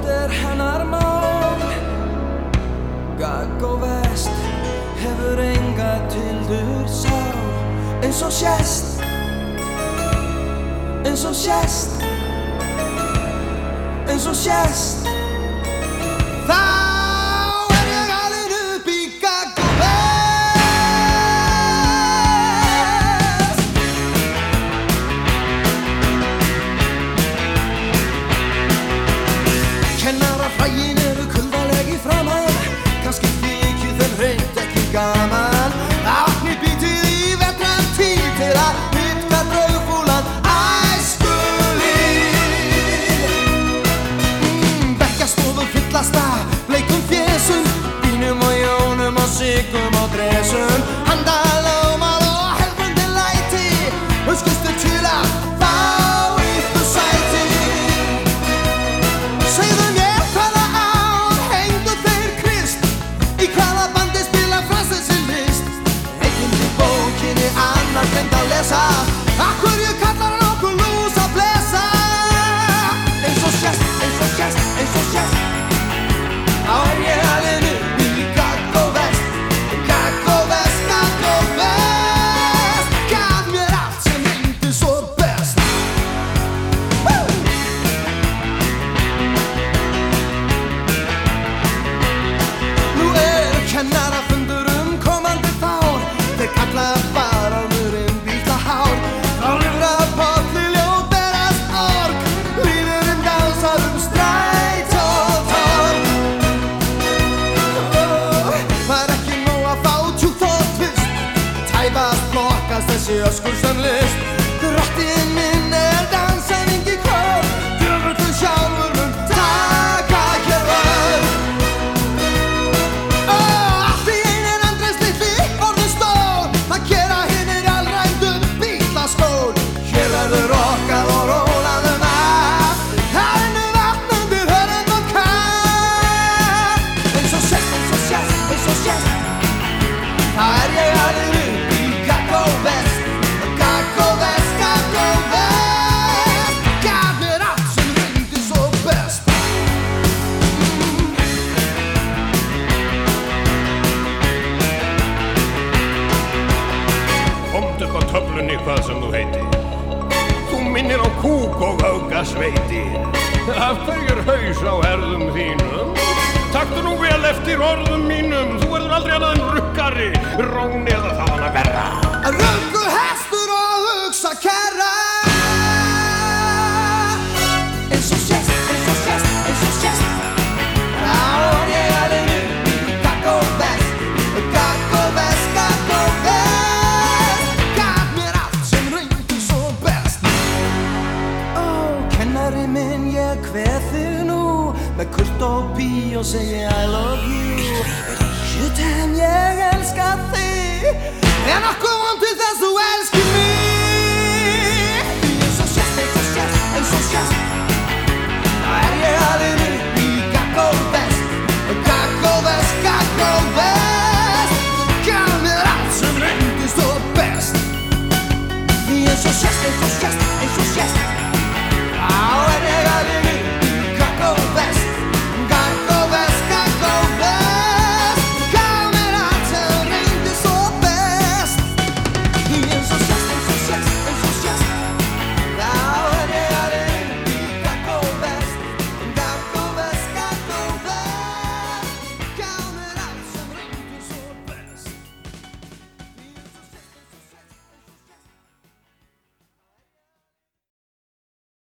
Allt er hennar mál. Gagg og vest Hefur enga tildur sá Eins og sjæst Eins og sjæst Eins og sjæst Oh, yeah. Aðeins þessi öskur sem list. Rottin minn er dansa fræga sveiti Af hverjur haus á herðum þínum Takktu nú vel eftir orðum mínum. Þú verður aldrei annað en rukkari Rón eða það hann að verða. Röngu hest þið nú með kurt og bí og segja I love you. Shit en ég elska þig. En okkur vondu þess þú elski mig. Því ég er svo sjæst, ég er svo sjæst, ég er svo sjæst Það er ég alveg upp í kakko vest. Kakko vest, kakko vest. Gaf mér allt sem reyndist og best. Því ég er svo sjæst, ég er svo sjæst, ég er svo sjæst Á